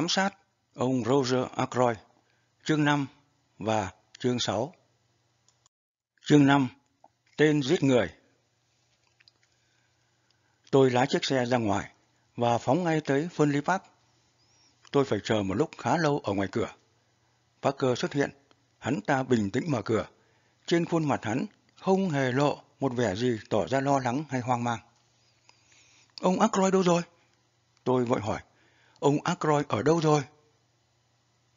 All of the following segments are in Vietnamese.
Ám sát ông Roger Ackroyd, chương 5 và chương 6. Chương 5. Tên giết người. Tôi lái chiếc xe ra ngoài và phóng ngay tới Fenley Park. Tôi phải chờ một lúc khá lâu ở ngoài cửa. Parker xuất hiện, hắn ta bình tĩnh mở cửa. Trên khuôn mặt hắn không hề lộ một vẻ gì tỏ ra lo lắng hay hoang mang. Ông Ackroyd đâu rồi? Tôi vội hỏi. Ông Ackroyd ở đâu rồi?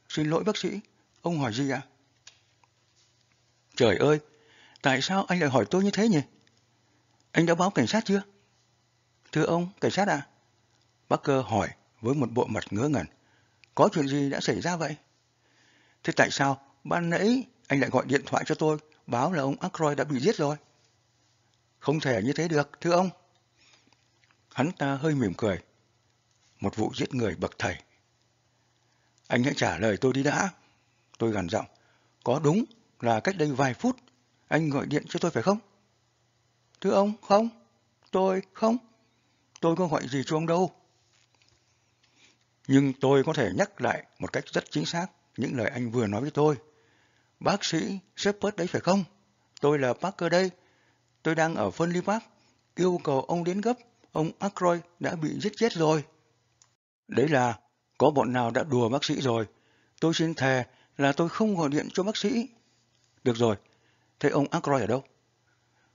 Xin lỗi bác sĩ, ông hỏi gì ạ? Trời ơi, tại sao anh lại hỏi tôi như thế nhỉ? Anh đã báo cảnh sát chưa? Thưa ông, cảnh sát à? Parker hỏi với một bộ mặt ngớ ngẩn. Có chuyện gì đã xảy ra vậy? Thế tại sao ban nãy anh lại gọi điện thoại cho tôi báo là ông Ackroyd đã bị giết rồi? Không thể như thế được, thưa ông. Hắn ta hơi mỉm cười. Một vụ giết người bậc thầy. Anh hãy trả lời tôi đi đã. Tôi gằn giọng. Có đúng là cách đây vài phút anh gọi điện cho tôi phải không? Thưa ông, không. Tôi không. Tôi có gọi gì cho ông đâu. Nhưng tôi có thể nhắc lại một cách rất chính xác những lời anh vừa nói với tôi. Bác sĩ Shepard đấy phải không? Tôi là Parker đây. Tôi đang ở Fenley Park. Yêu cầu ông đến gấp. Ông Ackroyd đã bị giết chết rồi. Đấy là có bọn nào đã đùa bác sĩ rồi. Tôi xin thề là tôi không gọi điện cho bác sĩ. Được rồi, thế ông Ackroyd ở đâu?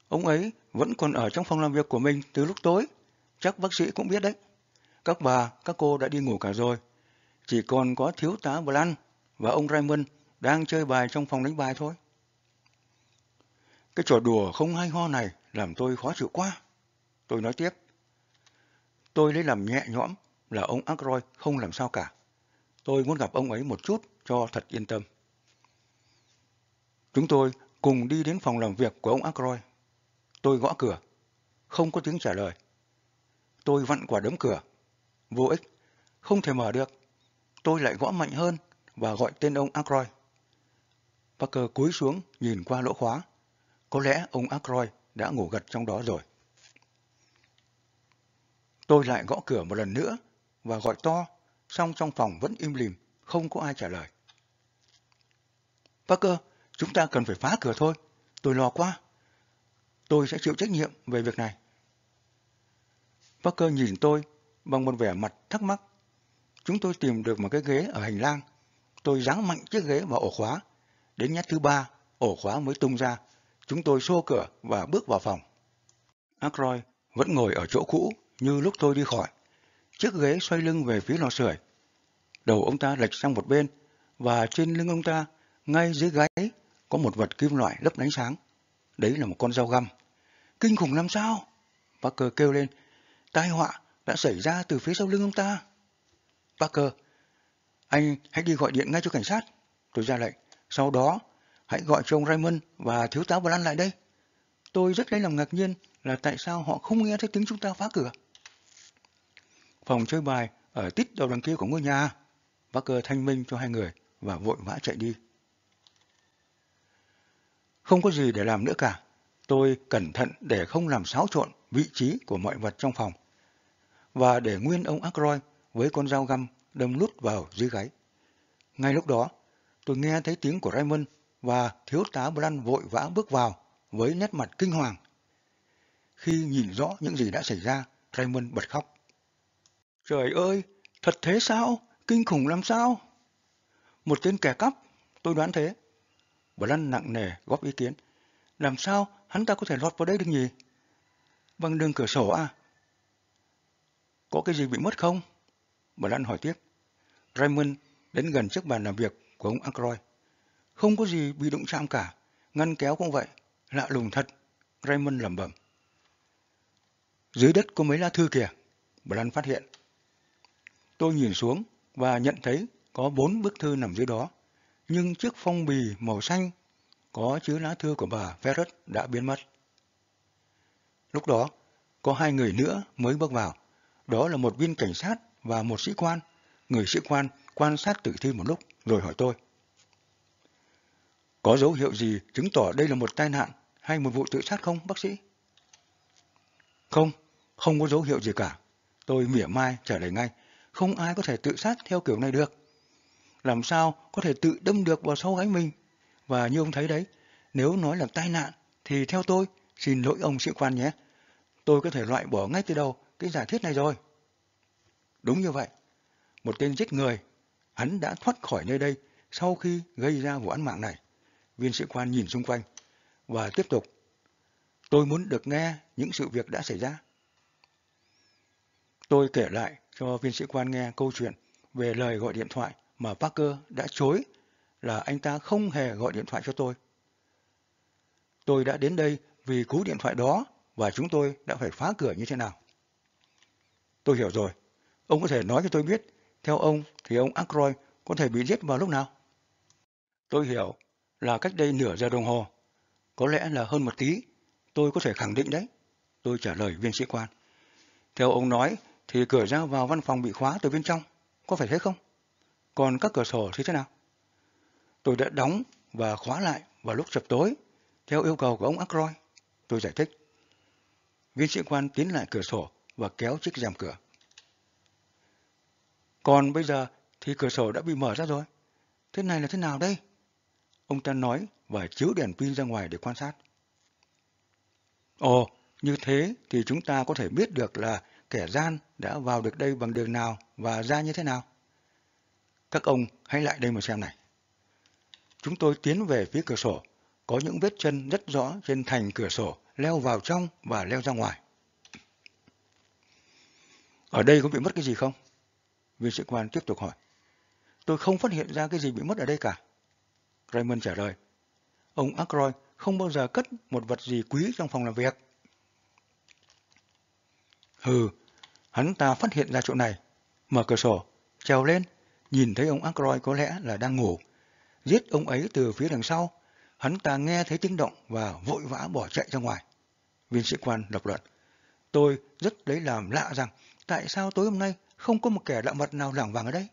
Ông ấy vẫn còn ở trong phòng làm việc của mình từ lúc tối. Chắc bác sĩ cũng biết đấy. Các bà, các cô đã đi ngủ cả rồi. Chỉ còn có thiếu tá Blanc và ông Raymond đang chơi bài trong phòng đánh bài thôi. Cái trò đùa không hay ho này làm tôi khó chịu quá. Tôi nói tiếp. Tôi lấy làm nhẹ nhõm là ông Ackroyd không làm sao cả. Tôi muốn gặp ông ấy một chút cho thật yên tâm. Chúng tôi cùng đi đến phòng làm việc của ông Ackroyd. Tôi gõ cửa. Không có tiếng trả lời. Tôi vặn quả đấm cửa. Vô ích. Không thể mở được. Tôi lại gõ mạnh hơn và gọi tên ông Ackroyd. Parker cúi xuống nhìn qua lỗ khóa. Có lẽ ông Ackroyd đã ngủ gật trong đó rồi. Tôi lại gõ cửa một lần nữa và gọi to, song trong phòng vẫn im lìm, không có ai trả lời. Parker, chúng ta cần phải phá cửa thôi. Tôi lo quá. Tôi sẽ chịu trách nhiệm về việc này. Parker nhìn tôi bằng một vẻ mặt thắc mắc. Chúng tôi tìm được một cái ghế ở hành lang. Tôi giáng mạnh chiếc ghế vào ổ khóa. Đến nhát thứ ba, ổ khóa mới tung ra. Chúng tôi xô cửa và bước vào phòng. Ackroyd vẫn ngồi ở chỗ cũ như lúc tôi đi khỏi. Chiếc ghế xoay lưng về phía lò sưởi. Đầu ông ta lệch sang một bên và trên lưng ông ta, ngay dưới gáy, có một vật kim loại lấp lánh sáng. Đấy là một con dao găm. Kinh khủng làm sao? Parker kêu lên. Tai họa đã xảy ra từ phía sau lưng ông ta. Parker, anh hãy đi gọi điện ngay cho cảnh sát. Tôi ra lệnh. Sau đó, hãy gọi cho ông Raymond và thiếu tá Blan lại đây. Tôi rất lấy làm ngạc nhiên là tại sao họ không nghe thấy tiếng chúng ta phá cửa. Phòng chơi bài ở tít đầu đằng kia của ngôi nhà. Parker thanh minh cho hai người và vội vã chạy đi. Không có gì để làm nữa cả. Tôi cẩn thận để không làm xáo trộn vị trí của mọi vật trong phòng và để nguyên ông Ackroyd với con dao găm đâm lút vào dưới gáy. Ngay lúc đó, tôi nghe thấy tiếng của Raymond và thiếu tá Blan vội vã bước vào với nét mặt kinh hoàng. Khi nhìn rõ những gì đã xảy ra, Raymond bật khóc. Trời ơi, thật thế sao? Kinh khủng làm sao? Một tên kẻ cắp, tôi đoán thế. Blan nặng nề góp ý kiến. Làm sao hắn ta có thể lọt vào đây được nhỉ? Bằng đường cửa sổ à? Có cái gì bị mất không? Blan hỏi tiếp. Raymond đến gần chiếc bàn làm việc của ông Ackroyd. Không có gì bị đụng chạm cả, ngăn kéo cũng vậy. Lạ lùng thật, Raymond lẩm bẩm. Dưới đất có mấy lá thư kìa, Blan phát hiện. Tôi nhìn xuống và nhận thấy có bốn bức thư nằm dưới đó, nhưng chiếc phong bì màu xanh có chứa lá thư của bà Ferret đã biến mất. Lúc đó, có hai người nữa mới bước vào. Đó là một viên cảnh sát và một sĩ quan. Người sĩ quan quan sát tử thi một lúc rồi hỏi tôi. Có dấu hiệu gì chứng tỏ đây là một tai nạn hay một vụ tự sát không, bác sĩ? Không, không có dấu hiệu gì cả. Tôi mỉa mai trả lời ngay. Không ai có thể tự sát theo kiểu này được. Làm sao có thể tự đâm được vào sau gáy mình? Và như ông thấy đấy, nếu nói là tai nạn, thì theo tôi, xin lỗi ông sĩ quan nhé. Tôi có thể loại bỏ ngay từ đầu cái giả thiết này rồi. Đúng như vậy. Một tên giết người, hắn đã thoát khỏi nơi đây sau khi gây ra vụ án mạng này. Viên sĩ quan nhìn xung quanh và tiếp tục. Tôi muốn được nghe những sự việc đã xảy ra. Tôi kể lại cho viên sĩ quan nghe câu chuyện về lời gọi điện thoại mà Parker đã chối là anh ta không hề gọi điện thoại cho tôi. Tôi đã đến đây vì cú điện thoại đó và chúng tôi đã phải phá cửa như thế nào. Tôi hiểu rồi. Ông có thể nói cho tôi biết, theo ông thì ông Ackroyd có thể bị giết vào lúc nào? Tôi hiểu là cách đây nửa giờ đồng hồ. Có lẽ là hơn một tí. Tôi có thể khẳng định đấy. Tôi trả lời viên sĩ quan. Theo ông nói thì cửa ra vào văn phòng bị khóa từ bên trong. Có phải thế không? Còn các cửa sổ thì thế nào? Tôi đã đóng và khóa lại vào lúc chập tối theo yêu cầu của ông Ackroyd. Tôi giải thích. Viên sĩ quan tiến lại cửa sổ và kéo chiếc rèm cửa. Còn bây giờ thì cửa sổ đã bị mở ra rồi. Thế này là thế nào đây? Ông ta nói và chiếu đèn pin ra ngoài để quan sát. Ồ, như thế thì chúng ta có thể biết được là kẻ gian đã vào được đây bằng đường nào và ra như thế nào. Các ông hãy lại đây mà xem này. Chúng tôi tiến về phía cửa sổ, có những vết chân rất rõ trên thành cửa sổ, leo vào trong và leo ra ngoài. Ở đây có bị mất cái gì không? Viên sĩ quan tiếp tục hỏi. Tôi không phát hiện ra cái gì bị mất ở đây cả. Raymond trả lời. Ông Ackroyd không bao giờ cất một vật gì quý trong phòng làm việc. Hừ, hắn ta phát hiện ra chỗ này, mở cửa sổ, trèo lên, nhìn thấy ông Ackroyd có lẽ là đang ngủ. Giết ông ấy từ phía đằng sau, hắn ta nghe thấy tiếng động và vội vã bỏ chạy ra ngoài. Viên sĩ quan lập luận. Tôi rất lấy làm lạ rằng tại sao tối hôm nay không có một kẻ lạ mặt nào lảng vàng ở đây?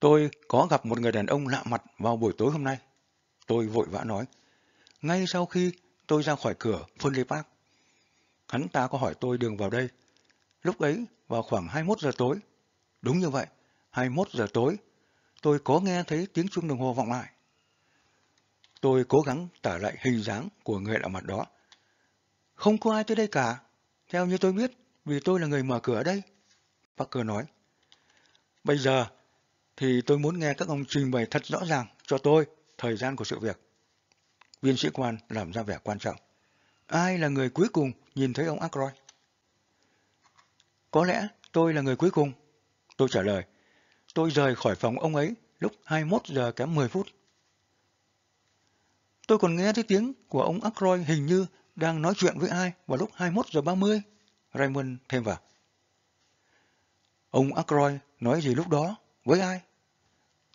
Tôi có gặp một người đàn ông lạ mặt vào buổi tối hôm nay. Tôi vội vã nói. Ngay sau khi tôi ra khỏi cửa Funley Park, hắn ta có hỏi tôi đường vào đây. Lúc ấy, vào khoảng 21 giờ tối. Đúng như vậy, 21 giờ tối, tôi có nghe thấy tiếng chuông đồng hồ vọng lại. Tôi cố gắng tả lại hình dáng của người lạ mặt đó. Không có ai tới đây cả, theo như tôi biết, vì tôi là người mở cửa ở đây. Parker nói. Bây giờ thì tôi muốn nghe các ông trình bày thật rõ ràng cho tôi thời gian của sự việc. Viên sĩ quan làm ra vẻ quan trọng. Ai là người cuối cùng nhìn thấy ông Ackroyd? Có lẽ tôi là người cuối cùng. Tôi trả lời. Tôi rời khỏi phòng ông ấy lúc 21 giờ kém 10 phút. Tôi còn nghe thấy tiếng của ông Ackroyd hình như đang nói chuyện với ai vào lúc 21 giờ 30. Raymond thêm vào. Ông Ackroyd nói gì lúc đó? Với ai?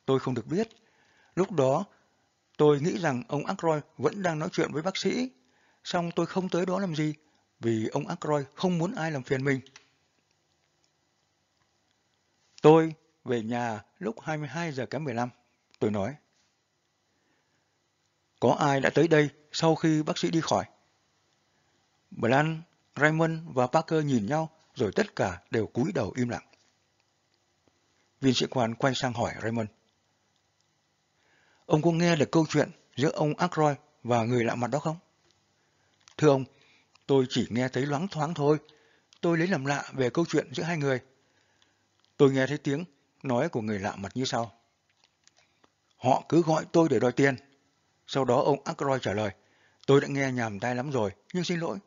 Tôi không được biết. Lúc đó, tôi nghĩ rằng ông Ackroyd vẫn đang nói chuyện với bác sĩ. Xong tôi không tới đó làm gì, vì ông Ackroyd không muốn ai làm phiền mình. Tôi về nhà lúc 22 giờ kém 15. Tôi nói. Có ai đã tới đây sau khi bác sĩ đi khỏi? Blanc, Raymond và Parker nhìn nhau rồi tất cả đều cúi đầu im lặng. Viên sĩ quan quay sang hỏi Raymond. Ông có nghe được câu chuyện giữa ông Ackroyd và người lạ mặt đó không? Thưa ông, tôi chỉ nghe thấy loáng thoáng thôi. Tôi lấy làm lạ về câu chuyện giữa hai người. Tôi nghe thấy tiếng nói của người lạ mặt như sau. Họ cứ gọi tôi để đòi tiền. Sau đó ông Ackroyd trả lời. Tôi đã nghe nhàm tai lắm rồi, nhưng xin lỗi.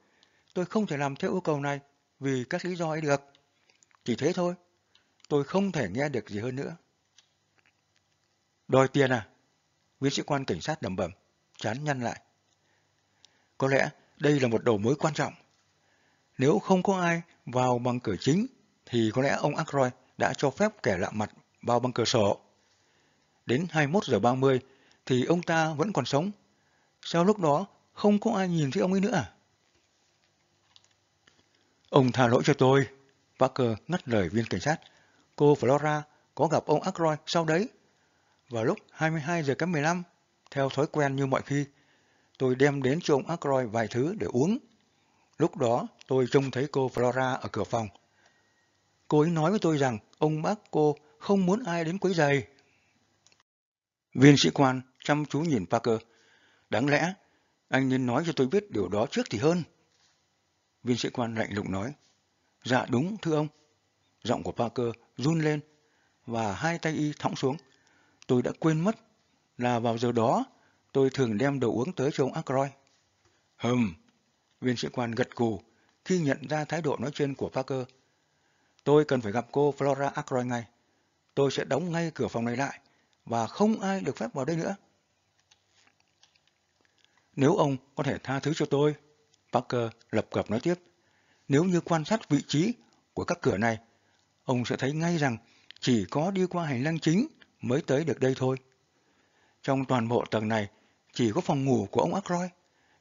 Tôi không thể làm theo yêu cầu này vì các lý do ấy được. Chỉ thế thôi. Tôi không thể nghe được gì hơn nữa. Đòi tiền à? Viên sĩ quan cảnh sát đầm bầm, chán nhăn lại. Có lẽ đây là một đầu mối quan trọng. Nếu không có ai vào bằng cửa chính, thì có lẽ ông Ackroyd đã cho phép kẻ lạ mặt vào bằng cửa sổ. Đến 21 giờ 30 thì ông ta vẫn còn sống. Sao lúc đó không có ai nhìn thấy ông ấy nữa à? Ông tha lỗi cho tôi. Parker ngắt lời viên cảnh sát. Cô Flora có gặp ông Ackroyd sau đấy. Vào lúc 22 giờ kém 15, theo thói quen như mọi khi, tôi đem đến cho ông Ackroyd vài thứ để uống. Lúc đó tôi trông thấy cô Flora ở cửa phòng. Cô ấy nói với tôi rằng ông bác cô không muốn ai đến quấy giày. Viên sĩ quan chăm chú nhìn Parker. Đáng lẽ, anh nên nói cho tôi biết điều đó trước thì hơn. Viên sĩ quan lạnh lùng nói. Dạ đúng, thưa ông. Giọng của Parker run lên và hai tay y thõng xuống. Tôi đã quên mất là vào giờ đó tôi thường đem đồ uống tới cho ông Ackroyd. Hừm, viên sĩ quan gật gù khi nhận ra thái độ nói trên của Parker. Tôi cần phải gặp cô Flora Ackroyd ngay. Tôi sẽ đóng ngay cửa phòng này lại và không ai được phép vào đây nữa. Nếu ông có thể tha thứ cho tôi, Parker lập cập nói tiếp, nếu như quan sát vị trí của các cửa này, ông sẽ thấy ngay rằng chỉ có đi qua hành lang chính mới tới được đây thôi. Trong toàn bộ tầng này, chỉ có phòng ngủ của ông Ackroyd.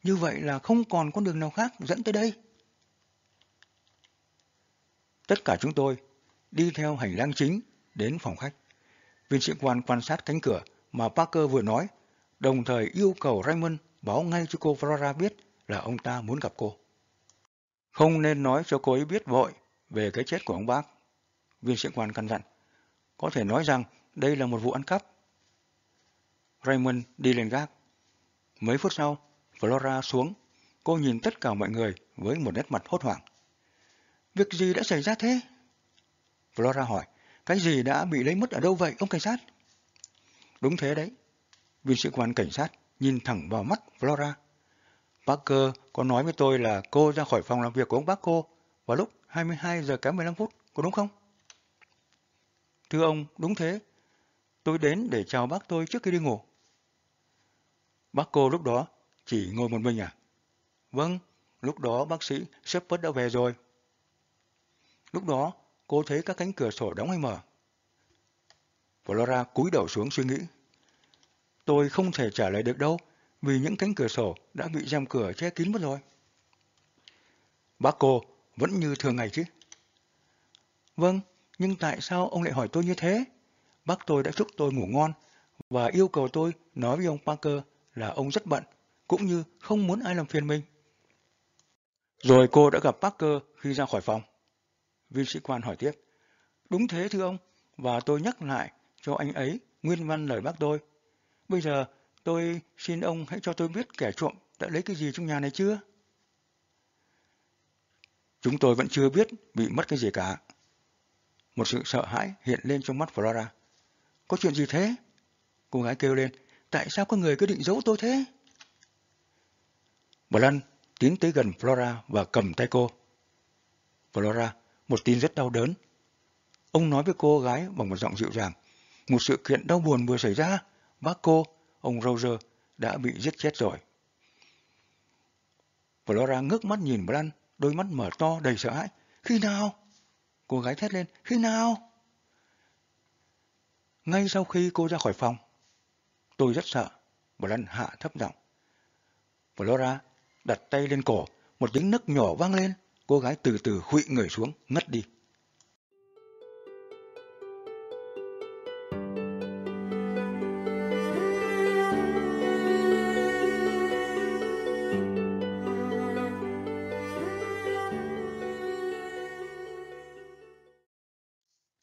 Như vậy là không còn con đường nào khác dẫn tới đây. Tất cả chúng tôi đi theo hành lang chính đến phòng khách. Viên sĩ quan quan sát cánh cửa mà Parker vừa nói, đồng thời yêu cầu Raymond báo ngay cho cô Flora biết là ông ta muốn gặp cô. Không nên nói cho cô ấy biết vội về cái chết của ông bác. Viên sĩ quan căn dặn. Có thể nói rằng đây là một vụ ăn cắp. Raymond đi lên gác. Mấy phút sau, Flora xuống. Cô nhìn tất cả mọi người với một nét mặt hốt hoảng. Việc gì đã xảy ra thế? Flora hỏi. Cái gì đã bị lấy mất ở đâu vậy, ông cảnh sát? Đúng thế đấy. Viên sĩ quan cảnh sát nhìn thẳng vào mắt Flora. Parker có nói với tôi là cô ra khỏi phòng làm việc của ông bác cô vào lúc 22 giờ kém 15 phút, có đúng không? Thưa ông, đúng thế. Tôi đến để chào bác tôi trước khi đi ngủ. Bác cô lúc đó chỉ ngồi một mình à? Vâng, lúc đó bác sĩ Shepard đã về rồi. Lúc đó, cô thấy các cánh cửa sổ đóng hay mở? Flora cúi đầu xuống suy nghĩ. Tôi không thể trả lời được đâu, vì những cánh cửa sổ đã bị rèm cửa che kín mất rồi. Bác cô vẫn như thường ngày chứ? Vâng, nhưng tại sao ông lại hỏi tôi như thế? Bác tôi đã chúc tôi ngủ ngon và yêu cầu tôi nói với ông Parker là ông rất bận, cũng như không muốn ai làm phiền mình. Rồi cô đã gặp Parker khi ra khỏi phòng. Viên sĩ quan hỏi tiếp. Đúng thế thưa ông, và tôi nhắc lại cho anh ấy nguyên văn lời bác tôi. Bây giờ tôi xin ông hãy cho tôi biết kẻ trộm đã lấy cái gì trong nhà này chưa? Chúng tôi vẫn chưa biết bị mất cái gì cả. Một sự sợ hãi hiện lên trong mắt Flora. Có chuyện gì thế? Cô gái kêu lên. Tại sao các người cứ định giấu tôi thế? Blanc tiến tới gần Flora và cầm tay cô. Flora, một tin rất đau đớn. Ông nói với cô gái bằng một giọng dịu dàng. Một sự kiện đau buồn vừa xảy ra. Bác cô, ông Roger, đã bị giết chết rồi. Flora ngước mắt nhìn Blanc, đôi mắt mở to đầy sợ hãi. Khi nào? Cô gái thét lên. Khi nào? Ngay sau khi cô ra khỏi phòng. Tôi rất sợ. Blanc hạ thấp giọng. Flora đặt tay lên cổ. Một tiếng nấc nhỏ vang lên. Cô gái từ từ khuỵu người xuống, ngất đi.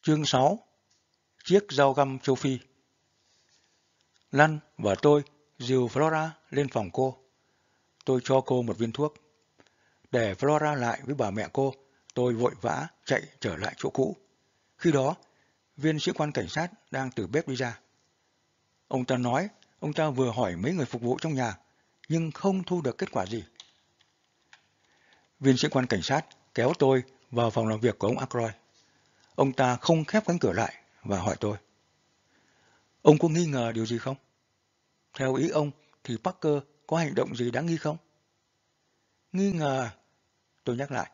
Chương 6 Chiếc dao găm châu Phi Lăn và tôi dìu Flora lên phòng cô. Tôi cho cô một viên thuốc. Để Flora lại với bà mẹ cô, tôi vội vã chạy trở lại chỗ cũ. Khi đó, viên sĩ quan cảnh sát đang từ bếp đi ra. Ông ta nói, ông ta vừa hỏi mấy người phục vụ trong nhà, nhưng không thu được kết quả gì. Viên sĩ quan cảnh sát kéo tôi vào phòng làm việc của ông Ackroyd. Ông ta không khép cánh cửa lại và hỏi tôi. Ông có nghi ngờ điều gì không? Theo ý ông thì Parker có hành động gì đáng nghi không? Nghi ngờ, tôi nhắc lại,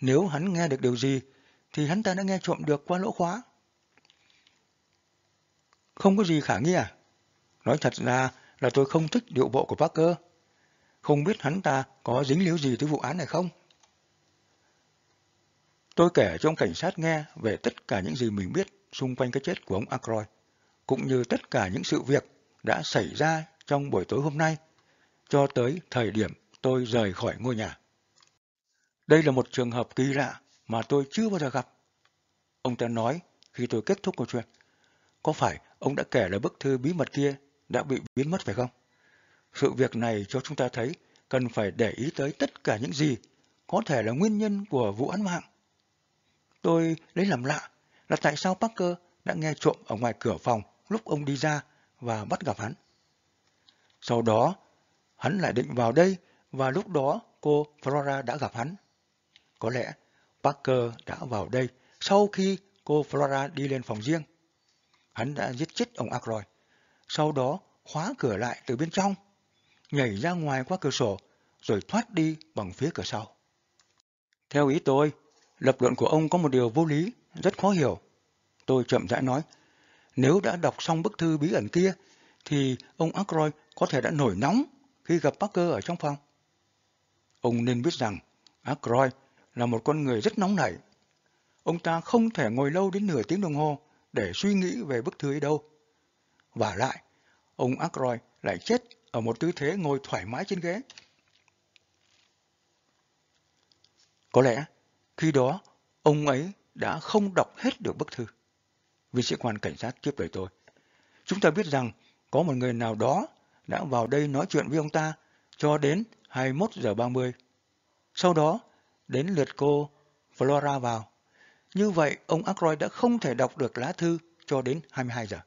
nếu hắn nghe được điều gì thì hắn ta đã nghe trộm được qua lỗ khóa. Không có gì khả nghi à? Nói thật ra là tôi không thích điệu bộ của Parker. Không biết hắn ta có dính líu gì tới vụ án này không? Tôi kể cho ông cảnh sát nghe về tất cả những gì mình biết xung quanh cái chết của ông Ackroyd, cũng như tất cả những sự việc đã xảy ra trong buổi tối hôm nay, cho tới thời điểm tôi rời khỏi ngôi nhà. Đây là một trường hợp kỳ lạ mà tôi chưa bao giờ gặp. Ông ta nói khi tôi kết thúc câu chuyện. Có phải ông đã kể là bức thư bí mật kia đã bị biến mất phải không? Sự việc này cho chúng ta thấy cần phải để ý tới tất cả những gì có thể là nguyên nhân của vụ án mạng. Tôi lấy làm lạ là tại sao Parker đã nghe trộm ở ngoài cửa phòng lúc ông đi ra và bắt gặp hắn. Sau đó, hắn lại định vào đây và lúc đó cô Flora đã gặp hắn. Có lẽ Parker đã vào đây sau khi cô Flora đi lên phòng riêng. Hắn đã giết chết ông Ackroyd, sau đó khóa cửa lại từ bên trong, nhảy ra ngoài qua cửa sổ rồi thoát đi bằng phía cửa sau. Theo ý tôi, lập luận của ông có một điều vô lý, rất khó hiểu. Tôi chậm rãi nói, nếu đã đọc xong bức thư bí ẩn kia, thì ông Ackroyd có thể đã nổi nóng khi gặp Parker ở trong phòng. Ông nên biết rằng Ackroyd là một con người rất nóng nảy. Ông ta không thể ngồi lâu đến nửa tiếng đồng hồ để suy nghĩ về bức thư ấy đâu. Và lại, ông Ackroyd lại chết ở một tư thế ngồi thoải mái trên ghế. Có lẽ khi đó ông ấy đã không đọc hết được bức thư. Viên sĩ quan cảnh sát tiếp lời tôi. Chúng ta biết rằng có một người nào đó đã vào đây nói chuyện với ông ta cho đến 21 giờ 30. Sau đó, đến lượt cô Flora vào. Như vậy, ông Ackroyd đã không thể đọc được lá thư cho đến 22 giờ.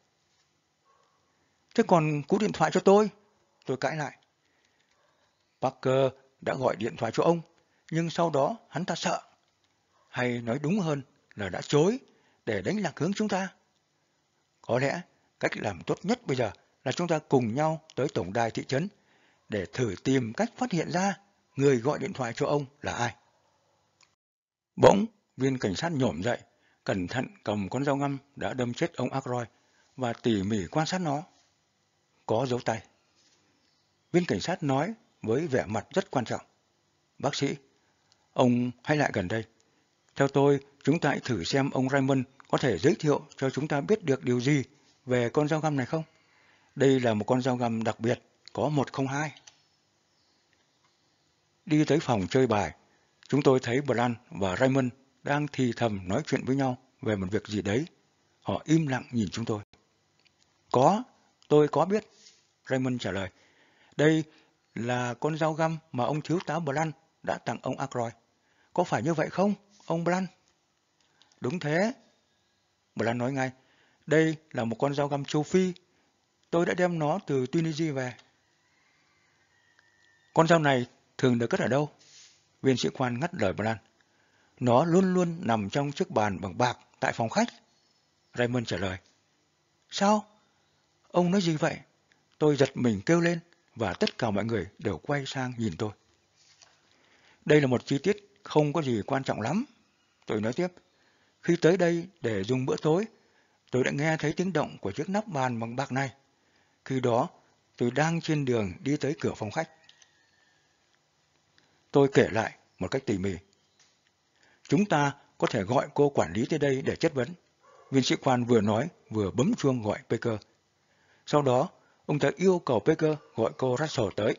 Thế còn cú điện thoại cho tôi? Tôi cãi lại. Parker đã gọi điện thoại cho ông, nhưng sau đó hắn ta sợ. Hay nói đúng hơn là đã chối để đánh lạc hướng chúng ta. Có lẽ cách làm tốt nhất bây giờ là chúng ta cùng nhau tới tổng đài thị trấn để thử tìm cách phát hiện ra người gọi điện thoại cho ông là ai. Bỗng, viên cảnh sát nhổm dậy, cẩn thận cầm con dao ngăm đã đâm chết ông Ackroyd và tỉ mỉ quan sát nó. Có dấu tay. Viên cảnh sát nói với vẻ mặt rất quan trọng. Bác sĩ, ông hãy lại gần đây. Theo tôi, chúng ta hãy thử xem ông Raymond có thể giới thiệu cho chúng ta biết được điều gì về con dao găm này không? Đây là một con dao găm đặc biệt, có 102. Đi tới phòng chơi bài, chúng tôi thấy Bran và Raymond đang thì thầm nói chuyện với nhau về một việc gì đấy. Họ im lặng nhìn chúng tôi. Có, tôi có biết. Raymond trả lời. Đây là con dao găm mà ông thiếu tá Blan đã tặng ông Ackroyd. Có phải như vậy không, ông Blan? Đúng thế. Blan nói ngay. Đây là một con dao găm châu Phi. Tôi đã đem nó từ Tunisia về. Con dao này thường được cất ở đâu? Viên sĩ quan ngắt lời Blan. Nó luôn luôn nằm trong chiếc bàn bằng bạc tại phòng khách. Raymond trả lời. Sao? Ông nói gì vậy? Tôi giật mình kêu lên và tất cả mọi người đều quay sang nhìn tôi. Đây là một chi tiết không có gì quan trọng lắm. Tôi nói tiếp. Khi tới đây để dùng bữa tối, tôi đã nghe thấy tiếng động của chiếc nắp bàn bằng bạc này. Khi đó, tôi đang trên đường đi tới cửa phòng khách. Tôi kể lại một cách tỉ mỉ. Chúng ta có thể gọi cô quản lý tới đây để chất vấn. Viên sĩ quan vừa nói vừa bấm chuông gọi Baker. Sau đó, ông ta yêu cầu Baker gọi cô Russell tới.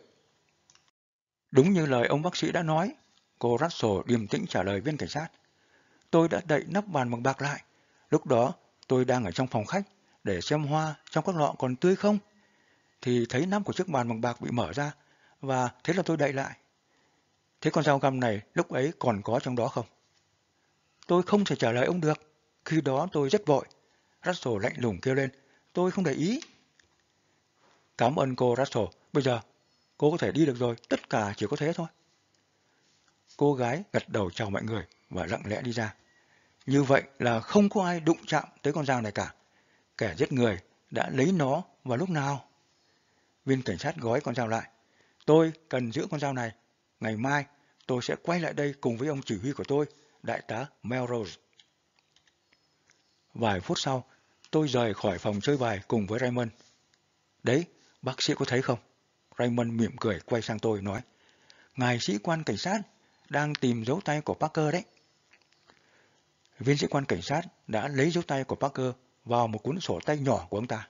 Đúng như lời ông bác sĩ đã nói, cô Russell điềm tĩnh trả lời viên cảnh sát. Tôi đã đậy nắp bàn bằng bạc lại. Lúc đó, tôi đang ở trong phòng khách để xem hoa trong các lọ còn tươi không. Thì thấy nắp của chiếc bàn bằng bạc bị mở ra và thế là tôi đậy lại. Thế con dao găm này lúc ấy còn có trong đó không? Tôi không thể trả lời ông được. Khi đó tôi rất vội. Russell lạnh lùng kêu lên. Tôi không để ý. Cảm ơn cô Russell. Bây giờ cô có thể đi được rồi. Tất cả chỉ có thế thôi. Cô gái gật đầu chào mọi người và lặng lẽ đi ra. Như vậy là không có ai đụng chạm tới con dao này cả. Kẻ giết người đã lấy nó vào lúc nào? Viên cảnh sát gói con dao lại. Tôi cần giữ con dao này. Ngày mai tôi sẽ quay lại đây cùng với ông chỉ huy của tôi, đại tá Melrose. Vài phút sau, tôi rời khỏi phòng chơi bài cùng với Raymond. Đấy, bác sĩ có thấy không? Raymond mỉm cười quay sang tôi nói. Ngài sĩ quan cảnh sát đang tìm dấu tay của Parker đấy. Viên sĩ quan cảnh sát đã lấy dấu tay của Parker vào một cuốn sổ tay nhỏ của ông ta.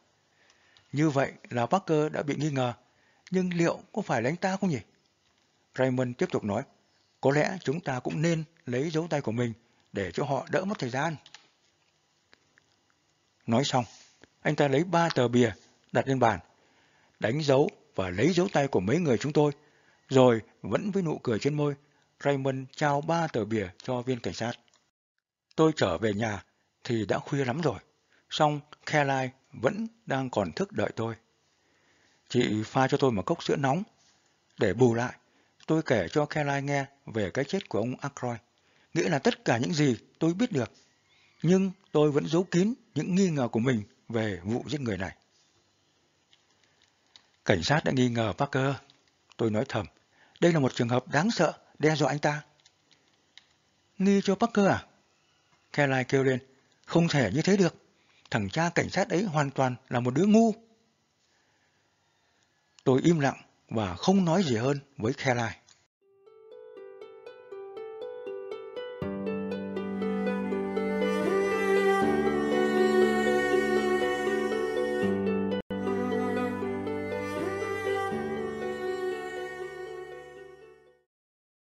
Như vậy là Parker đã bị nghi ngờ, nhưng liệu có phải là anh ta không nhỉ? Raymond tiếp tục nói, có lẽ chúng ta cũng nên lấy dấu tay của mình để cho họ đỡ mất thời gian. Nói xong, anh ta lấy ba tờ bìa đặt lên bàn, đánh dấu và lấy dấu tay của mấy người chúng tôi, rồi vẫn với nụ cười trên môi, Raymond trao ba tờ bìa cho viên cảnh sát. Tôi trở về nhà thì đã khuya lắm rồi, song Caroline vẫn đang còn thức đợi tôi. Chị pha cho tôi một cốc sữa nóng. Để bù lại, tôi kể cho Caroline nghe về cái chết của ông Ackroyd, nghĩa là tất cả những gì tôi biết được. Nhưng tôi vẫn giấu kín những nghi ngờ của mình về vụ giết người này. Cảnh sát đã nghi ngờ Parker. Tôi nói thầm, đây là một trường hợp đáng sợ, đe dọa anh ta. Nghi cho Parker à? Caroline kêu lên, không thể như thế được. Thằng cha cảnh sát ấy hoàn toàn là một đứa ngu. Tôi im lặng và không nói gì hơn với Caroline.